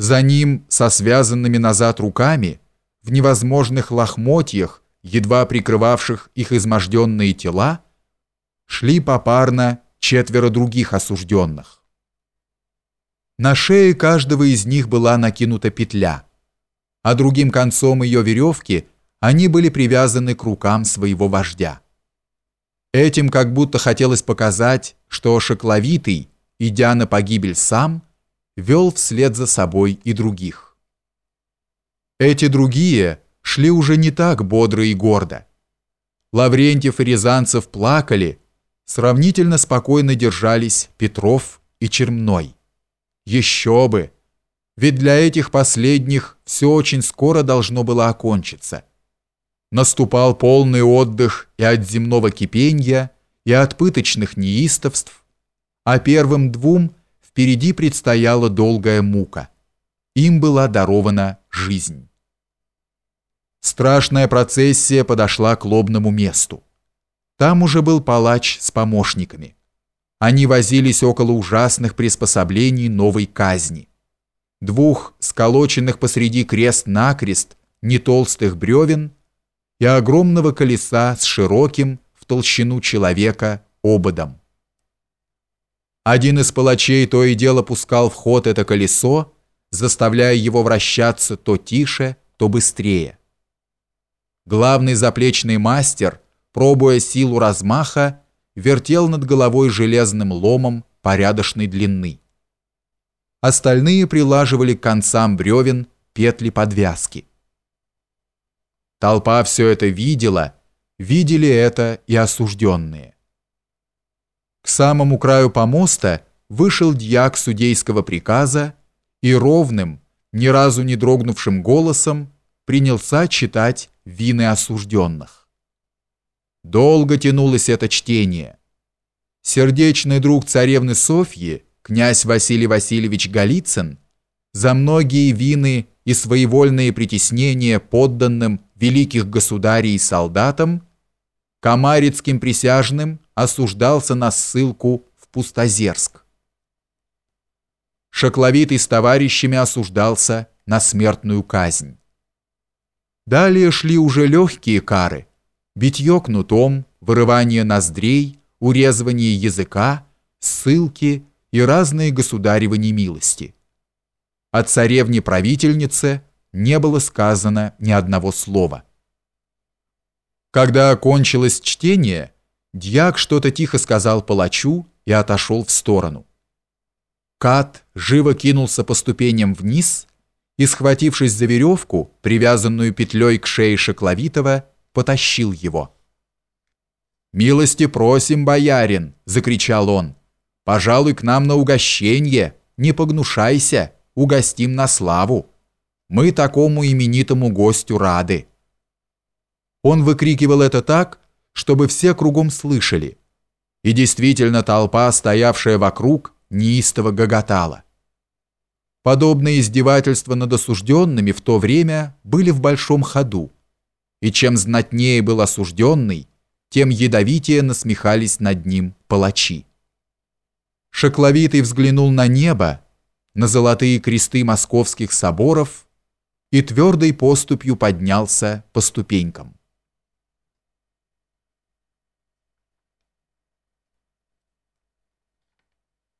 За ним, со связанными назад руками, в невозможных лохмотьях, едва прикрывавших их изможденные тела, шли попарно четверо других осужденных. На шее каждого из них была накинута петля, а другим концом ее веревки они были привязаны к рукам своего вождя. Этим как будто хотелось показать, что Шокловитый, идя на погибель сам, вел вслед за собой и других. Эти другие шли уже не так бодро и гордо. Лаврентьев и Рязанцев плакали, сравнительно спокойно держались Петров и Чермной. Еще бы! Ведь для этих последних все очень скоро должно было окончиться. Наступал полный отдых и от земного кипенья, и от пыточных неистовств, а первым двум впереди предстояла долгая мука. Им была дарована жизнь. Страшная процессия подошла к лобному месту. Там уже был палач с помощниками. Они возились около ужасных приспособлений новой казни. Двух сколоченных посреди крест-накрест нетолстых бревен и огромного колеса с широким в толщину человека ободом. Один из палачей то и дело пускал в ход это колесо, заставляя его вращаться то тише, то быстрее. Главный заплечный мастер, пробуя силу размаха, вертел над головой железным ломом порядочной длины. Остальные прилаживали к концам бревен петли подвязки. Толпа все это видела, видели это и осужденные. К самому краю помоста вышел дьяк судейского приказа и ровным, ни разу не дрогнувшим голосом принялся читать вины осужденных. Долго тянулось это чтение. Сердечный друг царевны Софьи, князь Василий Васильевич Голицын, за многие вины и своевольные притеснения подданным великих государей и солдатам, комарицким присяжным осуждался на ссылку в Пустозерск. Шокловитый с товарищами осуждался на смертную казнь. Далее шли уже легкие кары, битье кнутом, вырывание ноздрей, урезывание языка, ссылки и разные государевы немилости. О царевне-правительнице не было сказано ни одного слова. Когда окончилось чтение, Дьяк что-то тихо сказал палачу и отошел в сторону. Кат живо кинулся по ступеням вниз и, схватившись за веревку, привязанную петлей к шее Шекловитова, потащил его. «Милости просим, боярин!» — закричал он. «Пожалуй, к нам на угощение, не погнушайся, угостим на славу. Мы такому именитому гостю рады». Он выкрикивал это так, чтобы все кругом слышали. И действительно толпа, стоявшая вокруг, неистово гоготала. Подобные издевательства над осужденными в то время были в большом ходу, и чем знатнее был осужденный, тем ядовитее насмехались над ним палачи. Шокловитый взглянул на небо, на золотые кресты московских соборов и твердой поступью поднялся по ступенькам.